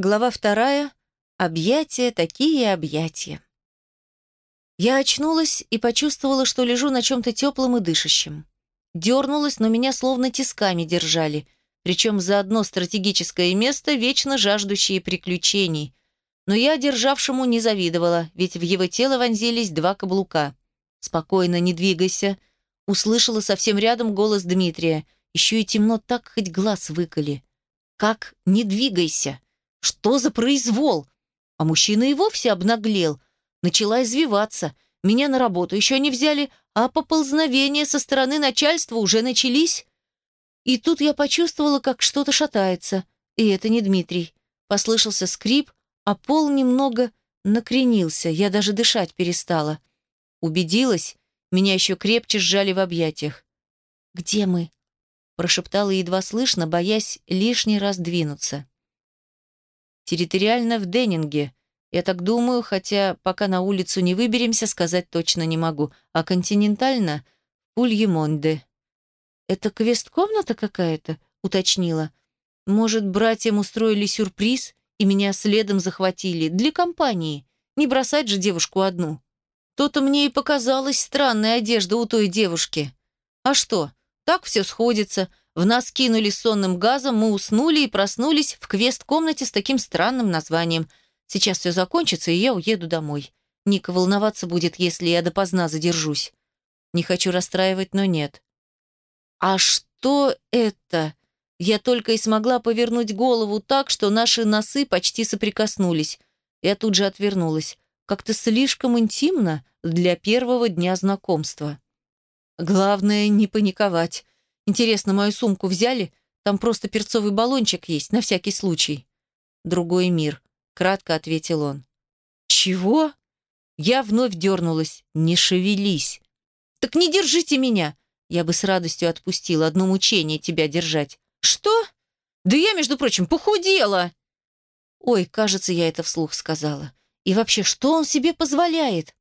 Глава вторая. Объятия, такие объятия. Я очнулась и почувствовала, что лежу на чем-то теплом и дышащем. Дернулась, но меня словно тисками держали, причем за одно стратегическое место, вечно жаждущие приключений. Но я державшему не завидовала, ведь в его тело вонзились два каблука. «Спокойно, не двигайся», — услышала совсем рядом голос Дмитрия. «Еще и темно так, хоть глаз выколи». «Как не двигайся?» Что за произвол? А мужчина и вовсе обнаглел. Начала извиваться. Меня на работу еще не взяли, а поползновения со стороны начальства уже начались. И тут я почувствовала, как что-то шатается. И это не Дмитрий. Послышался скрип, а пол немного накренился. Я даже дышать перестала. Убедилась, меня еще крепче сжали в объятиях. «Где мы?» прошептала едва слышно, боясь лишний раз двинуться. Территориально в Деннинге. Я так думаю, хотя пока на улицу не выберемся, сказать точно не могу. А континентально – Пульемонде. «Это квест-комната какая-то?» – уточнила. «Может, братьям устроили сюрприз и меня следом захватили? Для компании. Не бросать же девушку одну. То-то мне и показалась странная одежда у той девушки. А что, так все сходится. В нас кинули сонным газом, мы уснули и проснулись в квест-комнате с таким странным названием. Сейчас все закончится, и я уеду домой. Ника волноваться будет, если я допоздна задержусь. Не хочу расстраивать, но нет. А что это? Я только и смогла повернуть голову так, что наши носы почти соприкоснулись. Я тут же отвернулась. Как-то слишком интимно для первого дня знакомства. Главное, не паниковать. Интересно, мою сумку взяли? Там просто перцовый баллончик есть, на всякий случай. Другой мир, кратко ответил он. Чего? Я вновь дернулась. Не шевелись. Так не держите меня. Я бы с радостью отпустила одно мучение тебя держать. Что? Да я, между прочим, похудела. Ой, кажется, я это вслух сказала. И вообще, что он себе позволяет?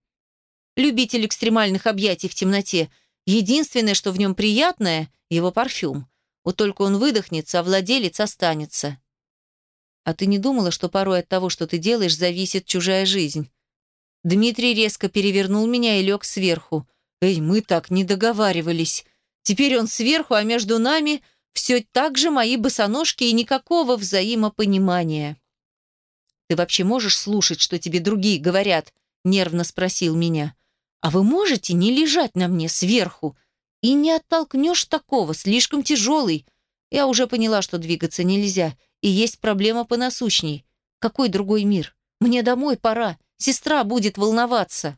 Любитель экстремальных объятий в темноте – Единственное, что в нем приятное – его парфюм. Вот только он выдохнется, а владелец останется. А ты не думала, что порой от того, что ты делаешь, зависит чужая жизнь? Дмитрий резко перевернул меня и лег сверху. Эй, мы так не договаривались. Теперь он сверху, а между нами все так же мои босоножки и никакого взаимопонимания. «Ты вообще можешь слушать, что тебе другие говорят?» – нервно спросил меня. А вы можете не лежать на мне сверху? И не оттолкнешь такого, слишком тяжелый. Я уже поняла, что двигаться нельзя, и есть проблема понасущней. Какой другой мир? Мне домой пора. Сестра будет волноваться.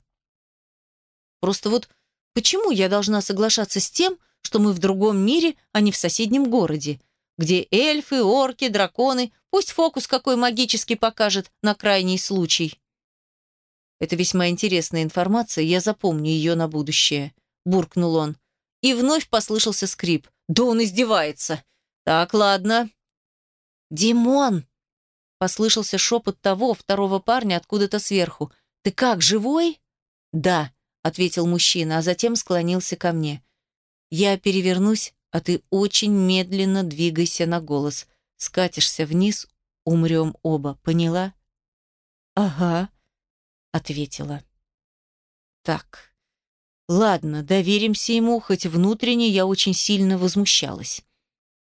Просто вот почему я должна соглашаться с тем, что мы в другом мире, а не в соседнем городе, где эльфы, орки, драконы, пусть фокус какой магический покажет на крайний случай. Это весьма интересная информация, я запомню ее на будущее», – буркнул он. И вновь послышался скрип. «Да он издевается!» «Так, ладно». «Димон!» – послышался шепот того, второго парня откуда-то сверху. «Ты как, живой?» «Да», – ответил мужчина, а затем склонился ко мне. «Я перевернусь, а ты очень медленно двигайся на голос. Скатишься вниз, умрем оба, поняла?» «Ага», ответила. Так, ладно, доверимся ему, хоть внутренне я очень сильно возмущалась.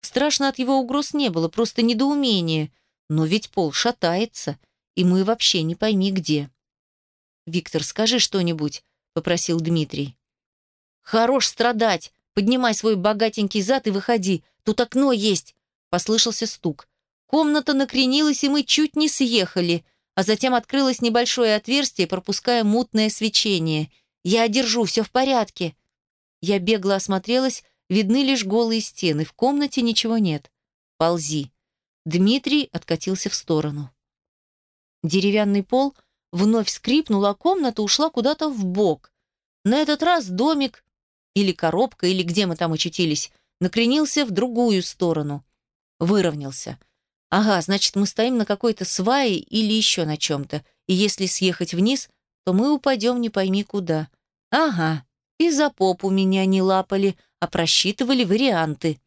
Страшно от его угроз не было, просто недоумение. Но ведь пол шатается, и мы вообще не пойми где. «Виктор, скажи что-нибудь», — попросил Дмитрий. «Хорош страдать! Поднимай свой богатенький зад и выходи. Тут окно есть!» Послышался стук. Комната накренилась, и мы чуть не съехали а затем открылось небольшое отверстие, пропуская мутное свечение. «Я одержу, все в порядке!» Я бегло осмотрелась, видны лишь голые стены, в комнате ничего нет. «Ползи!» Дмитрий откатился в сторону. Деревянный пол вновь скрипнул, а комната ушла куда-то в бок. На этот раз домик, или коробка, или где мы там очутились, накренился в другую сторону. Выровнялся. Ага, значит, мы стоим на какой-то свае или еще на чем-то, и если съехать вниз, то мы упадем не пойми куда. Ага, и за попу меня не лапали, а просчитывали варианты.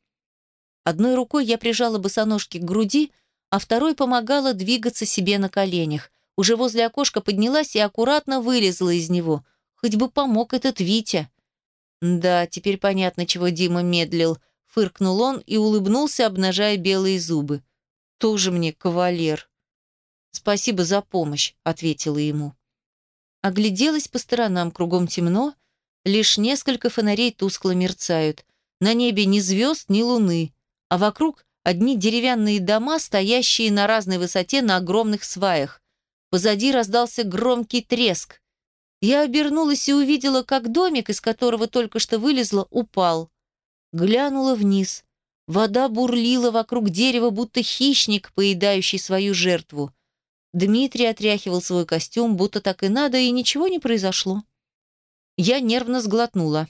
Одной рукой я прижала босоножки к груди, а второй помогала двигаться себе на коленях. Уже возле окошка поднялась и аккуратно вылезла из него. Хоть бы помог этот Витя. Да, теперь понятно, чего Дима медлил. Фыркнул он и улыбнулся, обнажая белые зубы. Тоже мне кавалер. «Спасибо за помощь», — ответила ему. Огляделась по сторонам, кругом темно, лишь несколько фонарей тускло мерцают. На небе ни звезд, ни луны, а вокруг одни деревянные дома, стоящие на разной высоте на огромных сваях. Позади раздался громкий треск. Я обернулась и увидела, как домик, из которого только что вылезла, упал. Глянула вниз. Вода бурлила вокруг дерева, будто хищник, поедающий свою жертву. Дмитрий отряхивал свой костюм, будто так и надо, и ничего не произошло. Я нервно сглотнула.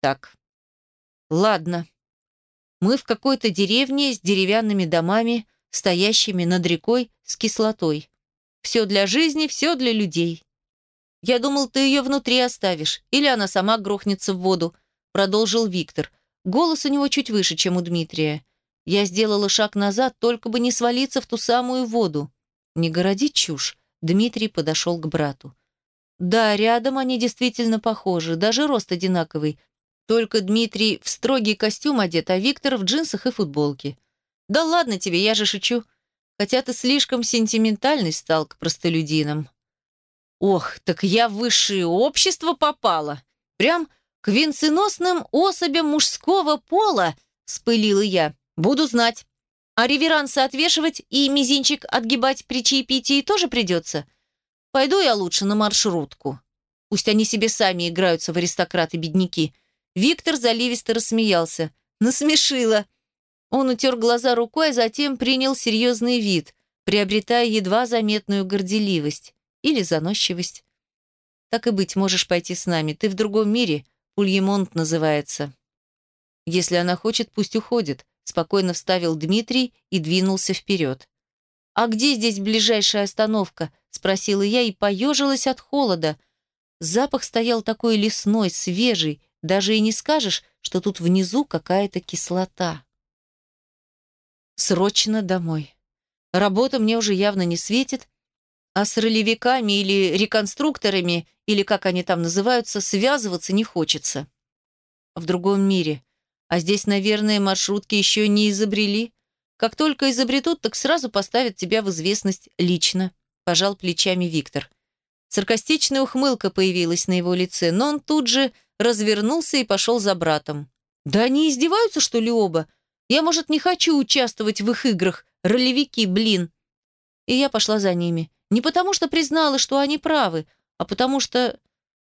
Так, ладно. Мы в какой-то деревне с деревянными домами, стоящими над рекой с кислотой. Все для жизни, все для людей. Я думал, ты ее внутри оставишь, или она сама грохнется в воду, продолжил Виктор. Голос у него чуть выше, чем у Дмитрия. Я сделала шаг назад, только бы не свалиться в ту самую воду. Не городи чушь. Дмитрий подошел к брату. Да, рядом они действительно похожи, даже рост одинаковый. Только Дмитрий в строгий костюм одет, а Виктор в джинсах и футболке. Да ладно тебе, я же шучу. Хотя ты слишком сентиментальный стал к простолюдинам. Ох, так я в высшее общество попала. Прям к венценосным особям мужского пола, спылила я. Буду знать. А реверансы отвешивать и мизинчик отгибать при чаепитии тоже придется? Пойду я лучше на маршрутку. Пусть они себе сами играются в аристократы-бедняки. Виктор заливисто рассмеялся. Насмешила. Он утер глаза рукой, а затем принял серьезный вид, приобретая едва заметную горделивость или заносчивость. Так и быть, можешь пойти с нами. Ты в другом мире, Пульемонт называется. Если она хочет, пусть уходит, спокойно вставил Дмитрий и двинулся вперед. «А где здесь ближайшая остановка?» – спросила я и поежилась от холода. Запах стоял такой лесной, свежий, даже и не скажешь, что тут внизу какая-то кислота. Срочно домой. Работа мне уже явно не светит, а с ролевиками или реконструкторами, или как они там называются, связываться не хочется. В другом мире. А здесь, наверное, маршрутки еще не изобрели. Как только изобретут, так сразу поставят тебя в известность лично, пожал плечами Виктор. Саркастичная ухмылка появилась на его лице, но он тут же развернулся и пошел за братом. «Да они издеваются, что ли, оба? Я, может, не хочу участвовать в их играх. Ролевики, блин. И я пошла за ними. Не потому что признала, что они правы, а потому что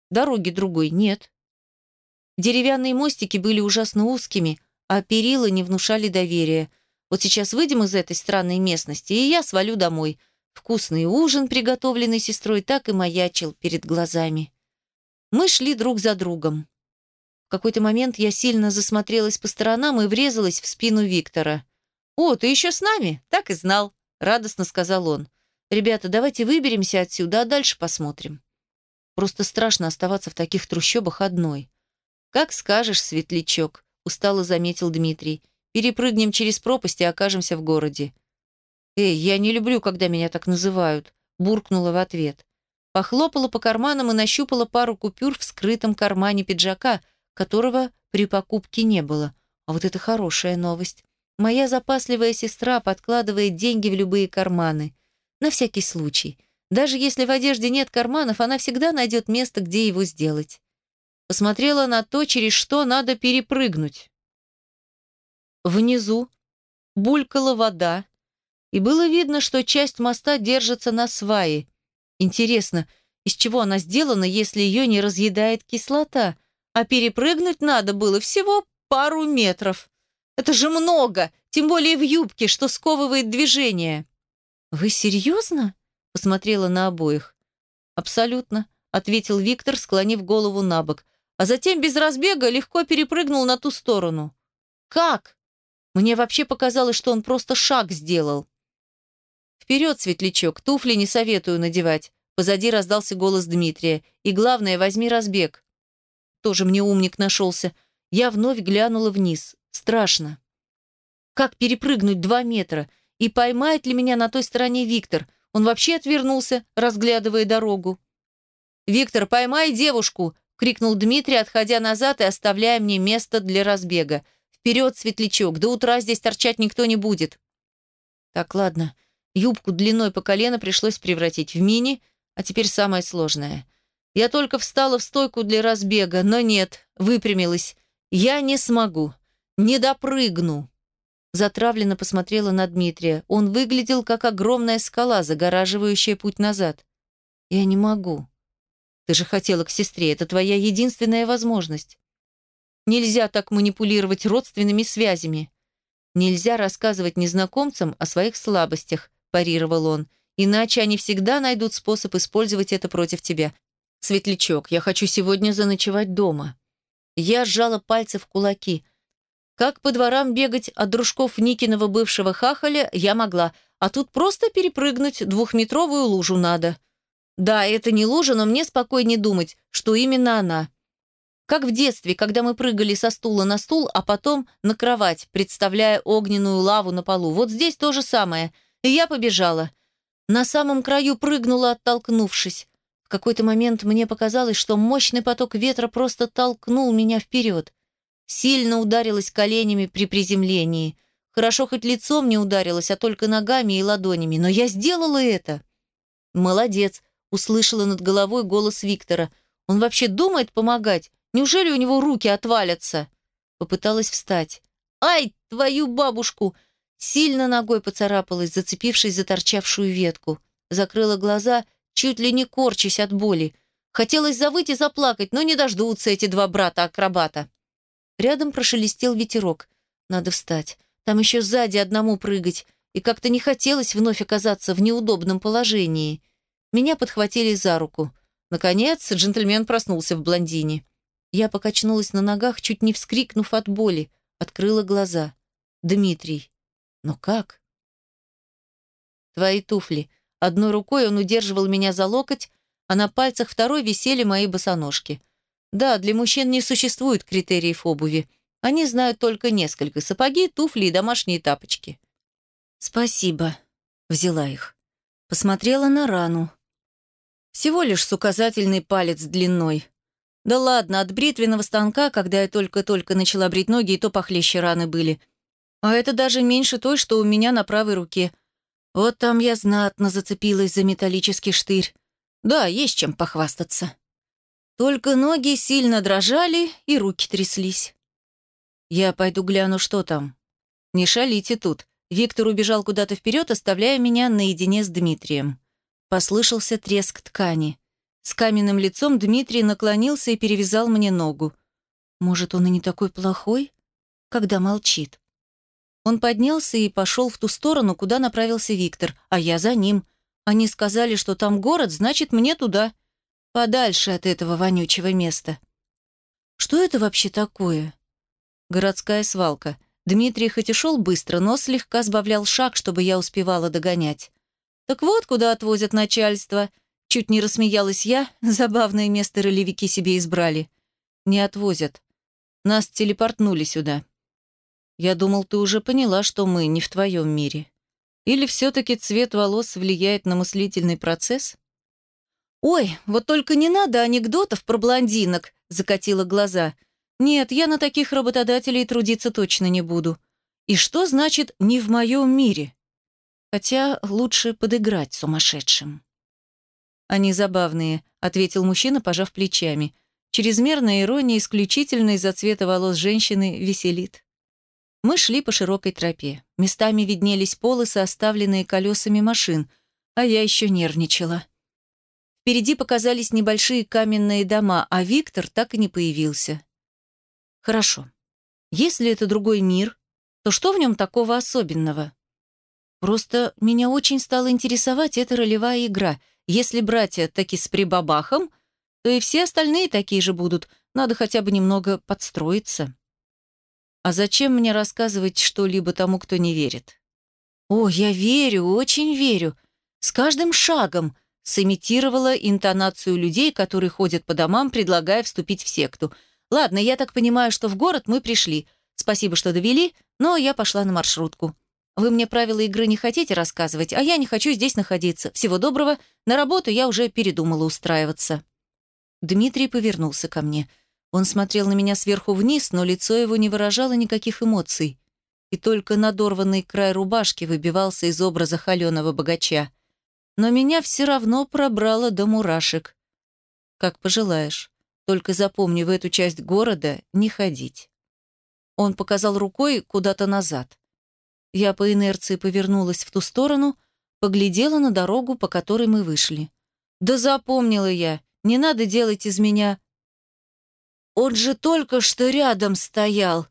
дороги другой нет. Деревянные мостики были ужасно узкими, а перила не внушали доверия. Вот сейчас выйдем из этой странной местности, и я свалю домой. Вкусный ужин, приготовленный сестрой, так и маячил перед глазами. Мы шли друг за другом. В какой-то момент я сильно засмотрелась по сторонам и врезалась в спину Виктора. «О, ты еще с нами? Так и знал», — радостно сказал он. «Ребята, давайте выберемся отсюда, а дальше посмотрим». Просто страшно оставаться в таких трущобах одной. «Как скажешь, светлячок», — устало заметил Дмитрий. «Перепрыгнем через пропасть и окажемся в городе». «Эй, я не люблю, когда меня так называют», — буркнула в ответ. Похлопала по карманам и нащупала пару купюр в скрытом кармане пиджака, которого при покупке не было. А вот это хорошая новость. Моя запасливая сестра подкладывает деньги в любые карманы. На всякий случай. Даже если в одежде нет карманов, она всегда найдет место, где его сделать. Посмотрела на то, через что надо перепрыгнуть. Внизу булькала вода, и было видно, что часть моста держится на свае. Интересно, из чего она сделана, если ее не разъедает кислота? а перепрыгнуть надо было всего пару метров. Это же много, тем более в юбке, что сковывает движение. «Вы серьезно?» – посмотрела на обоих. «Абсолютно», – ответил Виктор, склонив голову на бок, а затем без разбега легко перепрыгнул на ту сторону. «Как?» Мне вообще показалось, что он просто шаг сделал. «Вперед, светлячок, туфли не советую надевать», – позади раздался голос Дмитрия. «И главное, возьми разбег». Тоже мне умник нашелся. Я вновь глянула вниз. Страшно. Как перепрыгнуть два метра? И поймает ли меня на той стороне Виктор? Он вообще отвернулся, разглядывая дорогу. «Виктор, поймай девушку!» — крикнул Дмитрий, отходя назад и оставляя мне место для разбега. «Вперед, светлячок, до утра здесь торчать никто не будет». Так, ладно. Юбку длиной по колено пришлось превратить в мини, а теперь самое сложное. Я только встала в стойку для разбега, но нет, выпрямилась. Я не смогу. Не допрыгну. Затравленно посмотрела на Дмитрия. Он выглядел как огромная скала, загораживающая путь назад. Я не могу. Ты же хотела к сестре, это твоя единственная возможность. Нельзя так манипулировать родственными связями. Нельзя рассказывать незнакомцам о своих слабостях, парировал он. Иначе они всегда найдут способ использовать это против тебя. Светлячок, я хочу сегодня заночевать дома. Я сжала пальцы в кулаки. Как по дворам бегать от дружков Никиного бывшего хахаля я могла, а тут просто перепрыгнуть двухметровую лужу надо. Да, это не лужа, но мне спокойнее думать, что именно она. Как в детстве, когда мы прыгали со стула на стул, а потом на кровать, представляя огненную лаву на полу. Вот здесь то же самое. И я побежала. На самом краю прыгнула, оттолкнувшись какой-то момент мне показалось, что мощный поток ветра просто толкнул меня вперед. Сильно ударилась коленями при приземлении. Хорошо хоть лицом не ударилась, а только ногами и ладонями. Но я сделала это. «Молодец», — услышала над головой голос Виктора. «Он вообще думает помогать? Неужели у него руки отвалятся?» Попыталась встать. «Ай, твою бабушку!» Сильно ногой поцарапалась, зацепившись за торчавшую ветку. Закрыла глаза чуть ли не корчась от боли. Хотелось завыть и заплакать, но не дождутся эти два брата-акробата. Рядом прошелестел ветерок. Надо встать. Там еще сзади одному прыгать. И как-то не хотелось вновь оказаться в неудобном положении. Меня подхватили за руку. Наконец, джентльмен проснулся в блондине. Я покачнулась на ногах, чуть не вскрикнув от боли. Открыла глаза. «Дмитрий». «Но как?» «Твои туфли», Одной рукой он удерживал меня за локоть, а на пальцах второй висели мои босоножки. Да, для мужчин не существует критериев обуви. Они знают только несколько – сапоги, туфли и домашние тапочки. «Спасибо», – взяла их. Посмотрела на рану. Всего лишь с указательный палец длиной. Да ладно, от бритвенного станка, когда я только-только начала брить ноги, и то похлеще раны были. А это даже меньше той, что у меня на правой руке. Вот там я знатно зацепилась за металлический штырь. Да, есть чем похвастаться. Только ноги сильно дрожали и руки тряслись. Я пойду гляну, что там. Не шалите тут. Виктор убежал куда-то вперед, оставляя меня наедине с Дмитрием. Послышался треск ткани. С каменным лицом Дмитрий наклонился и перевязал мне ногу. Может, он и не такой плохой, когда молчит. Он поднялся и пошел в ту сторону, куда направился Виктор, а я за ним. Они сказали, что там город, значит, мне туда. Подальше от этого вонючего места. Что это вообще такое? Городская свалка. Дмитрий хоть и шел быстро, но слегка сбавлял шаг, чтобы я успевала догонять. Так вот, куда отвозят начальство. Чуть не рассмеялась я, забавное место ролевики себе избрали. Не отвозят. Нас телепортнули сюда. Я думал, ты уже поняла, что мы не в твоем мире. Или все-таки цвет волос влияет на мыслительный процесс? «Ой, вот только не надо анекдотов про блондинок», — закатила глаза. «Нет, я на таких работодателей трудиться точно не буду. И что значит «не в моем мире»? Хотя лучше подыграть сумасшедшим». «Они забавные», — ответил мужчина, пожав плечами. Чрезмерная ирония исключительно из-за цвета волос женщины веселит. Мы шли по широкой тропе. Местами виднелись полосы, оставленные колесами машин, а я еще нервничала. Впереди показались небольшие каменные дома, а Виктор так и не появился. Хорошо. Если это другой мир, то что в нем такого особенного? Просто меня очень стала интересовать эта ролевая игра. Если братья таки с прибабахом, то и все остальные такие же будут. Надо хотя бы немного подстроиться. А зачем мне рассказывать что-либо тому, кто не верит? О, я верю, очень верю. С каждым шагом сымитировала интонацию людей, которые ходят по домам, предлагая вступить в секту. Ладно, я так понимаю, что в город мы пришли. Спасибо, что довели, но я пошла на маршрутку. Вы мне правила игры не хотите рассказывать, а я не хочу здесь находиться. Всего доброго. На работу я уже передумала устраиваться». Дмитрий повернулся ко мне. Он смотрел на меня сверху вниз, но лицо его не выражало никаких эмоций. И только надорванный край рубашки выбивался из образа холеного богача. Но меня все равно пробрало до мурашек. «Как пожелаешь. Только запомни, в эту часть города не ходить». Он показал рукой куда-то назад. Я по инерции повернулась в ту сторону, поглядела на дорогу, по которой мы вышли. «Да запомнила я. Не надо делать из меня...» «Он же только что рядом стоял!»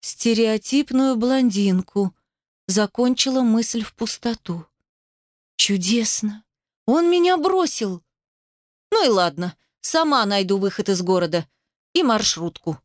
«Стереотипную блондинку», — закончила мысль в пустоту. «Чудесно! Он меня бросил!» «Ну и ладно, сама найду выход из города и маршрутку».